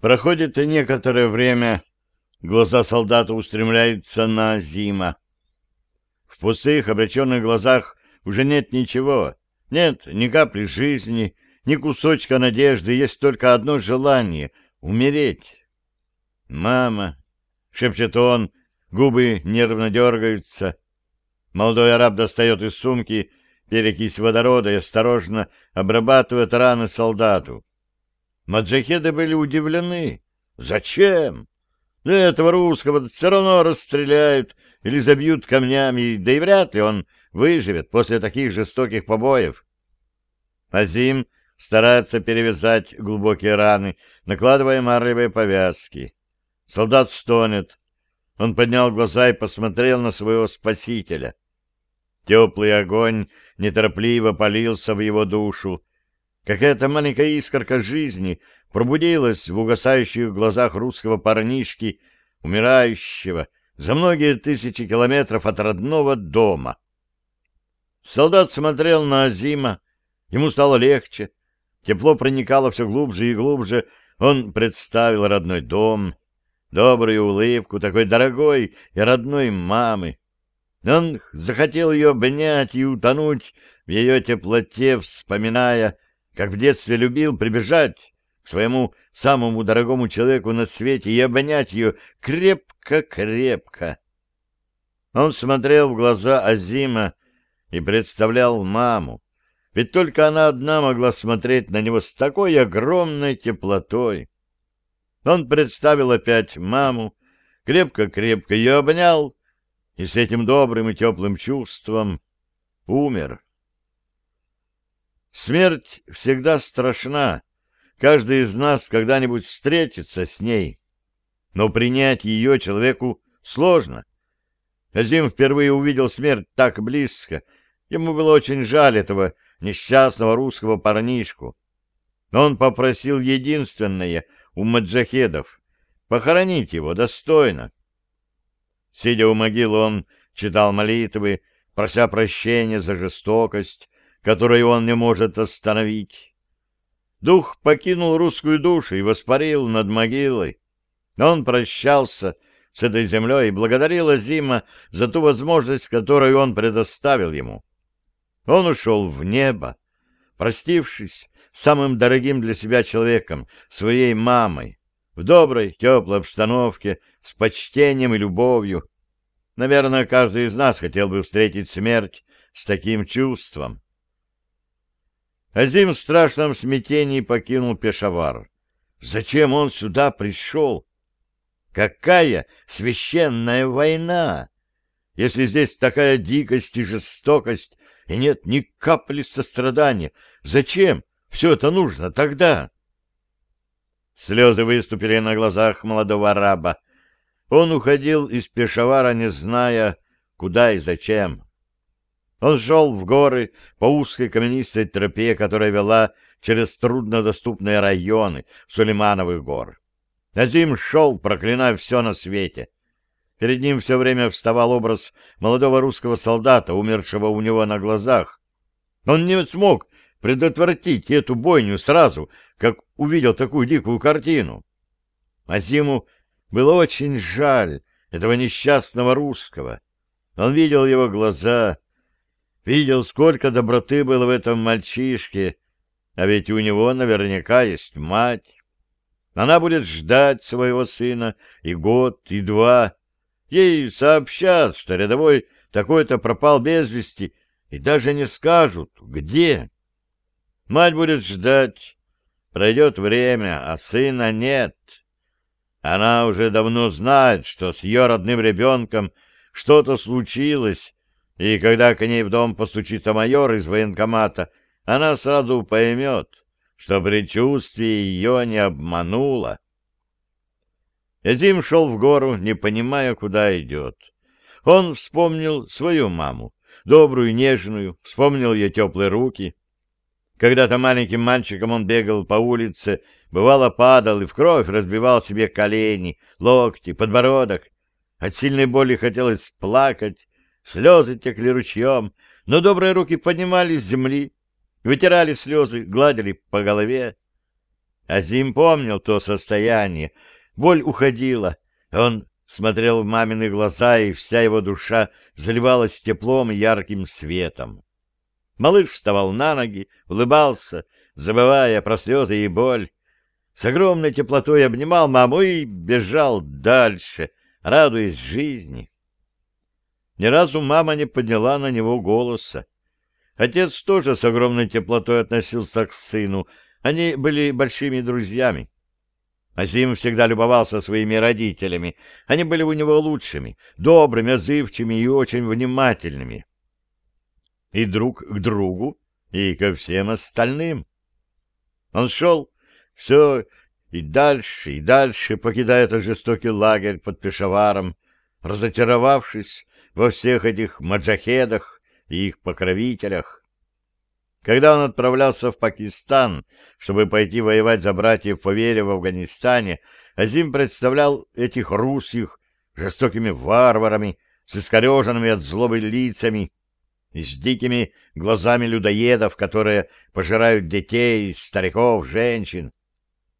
Проходит некоторое время, глаза солдата устремляются на Зима. В пустых, обреченных глазах уже нет ничего, нет ни капли жизни, ни кусочка надежды, есть только одно желание — умереть. «Мама!» — шепчет он, губы нервно дергаются. Молодой араб достает из сумки перекись водорода и осторожно обрабатывает раны солдату. Маджахеды были удивлены. Зачем? Этого русского все равно расстреляют или забьют камнями, да и вряд ли он выживет после таких жестоких побоев. Азим старается перевязать глубокие раны, накладывая марлевые повязки. Солдат стонет. Он поднял глаза и посмотрел на своего спасителя. Теплый огонь неторопливо полился в его душу, Какая-то маленькая искорка жизни пробудилась в угасающих глазах русского парнишки, умирающего за многие тысячи километров от родного дома. Солдат смотрел на Азима, ему стало легче, тепло проникало все глубже и глубже, он представил родной дом, добрую улыбку такой дорогой и родной мамы. Он захотел ее обнять и утонуть в ее теплоте, вспоминая, как в детстве любил прибежать к своему самому дорогому человеку на свете и обнять ее крепко-крепко. Он смотрел в глаза Азима и представлял маму, ведь только она одна могла смотреть на него с такой огромной теплотой. Он представил опять маму, крепко-крепко ее обнял, и с этим добрым и теплым чувством умер. Смерть всегда страшна. Каждый из нас когда-нибудь встретится с ней. Но принять ее человеку сложно. Азим впервые увидел смерть так близко. Ему было очень жаль этого несчастного русского парнишку. Он попросил единственное у маджахедов — похоронить его достойно. Сидя у могилы, он читал молитвы, прося прощения за жестокость, которую он не может остановить. Дух покинул русскую душу и воспарил над могилой. Он прощался с этой землей и благодарил Азима за ту возможность, которую он предоставил ему. Он ушел в небо, простившись самым дорогим для себя человеком, своей мамой, в доброй, теплой обстановке, с почтением и любовью. Наверное, каждый из нас хотел бы встретить смерть с таким чувством. Азим в страшном смятении покинул Пешавар. Зачем он сюда пришел? Какая священная война! Если здесь такая дикость и жестокость, и нет ни капли сострадания, зачем все это нужно тогда? Слезы выступили на глазах молодого араба. Он уходил из Пешавара, не зная, куда и зачем. Он шел в горы по узкой каменистой тропе, которая вела через труднодоступные районы Сулеймановых гор. Азим шел, проклиная все на свете. Перед ним все время вставал образ молодого русского солдата, умершего у него на глазах. Он не смог предотвратить эту бойню сразу, как увидел такую дикую картину. Азиму было очень жаль этого несчастного русского. Он видел его глаза, Видел, сколько доброты было в этом мальчишке, а ведь у него наверняка есть мать. Она будет ждать своего сына и год, и два. Ей сообщат, что рядовой такой-то пропал без вести, и даже не скажут, где. Мать будет ждать. Пройдет время, а сына нет. Она уже давно знает, что с ее родным ребенком что-то случилось, и когда к ней в дом постучится майор из военкомата, она сразу поймет, что предчувствие ее не обмануло. Эдим шел в гору, не понимая, куда идет. Он вспомнил свою маму, добрую, нежную, вспомнил ее теплые руки. Когда-то маленьким мальчиком он бегал по улице, бывало падал и в кровь разбивал себе колени, локти, подбородок. От сильной боли хотелось плакать, Слезы текли ручьем, но добрые руки поднимались с земли, вытирали слезы, гладили по голове. Азим помнил то состояние. Боль уходила. Он смотрел в мамины глаза, и вся его душа заливалась теплом и ярким светом. Малыш вставал на ноги, улыбался, забывая про слезы и боль. С огромной теплотой обнимал маму и бежал дальше, радуясь жизни. Ни разу мама не подняла на него голоса. Отец тоже с огромной теплотой относился к сыну. Они были большими друзьями. Азим всегда любовался своими родителями. Они были у него лучшими, добрыми, отзывчивыми и очень внимательными. И друг к другу, и ко всем остальным. Он шел все и дальше, и дальше, покидая этот жестокий лагерь под Пешаваром, разочаровавшись во всех этих маджахедах и их покровителях. Когда он отправлялся в Пакистан, чтобы пойти воевать за братьев по вере в Афганистане, Азим представлял этих русских жестокими варварами, с искореженными от злобы лицами и с дикими глазами людоедов, которые пожирают детей, стариков, женщин.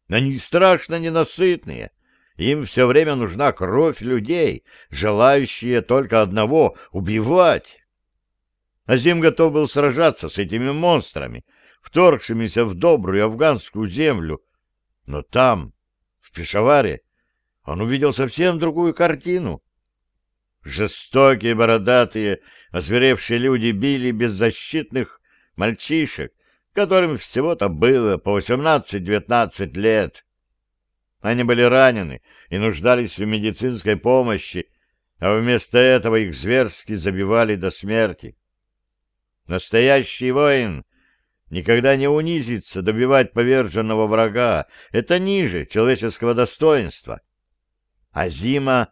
Они страшно ненасытные. Им все время нужна кровь людей, желающие только одного — убивать. Азим готов был сражаться с этими монстрами, вторгшимися в добрую афганскую землю. Но там, в Пешаваре, он увидел совсем другую картину. Жестокие, бородатые, озверевшие люди били беззащитных мальчишек, которым всего-то было по 18-19 лет. Они были ранены и нуждались в медицинской помощи, а вместо этого их зверски забивали до смерти. Настоящий воин никогда не унизится добивать поверженного врага. Это ниже человеческого достоинства. А Зима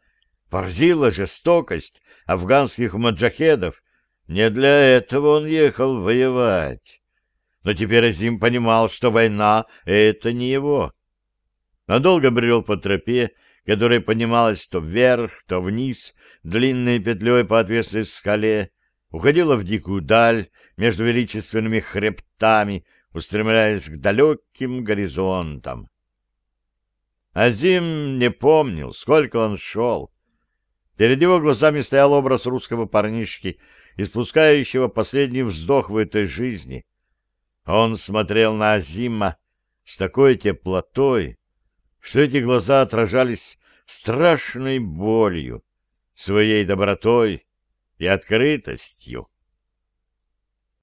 поразила жестокость афганских маджахедов. Не для этого он ехал воевать. Но теперь Азим понимал, что война — это не его. Он долго брел по тропе, которая поднималась то вверх, то вниз, длинной петлей по отвесной скале, уходила в дикую даль между величественными хребтами, устремляясь к далеким горизонтам. Азим не помнил, сколько он шел. Перед его глазами стоял образ русского парнишки, испускающего последний вздох в этой жизни. Он смотрел на Азима с такой теплотой, что эти глаза отражались страшной болью, своей добротой и открытостью.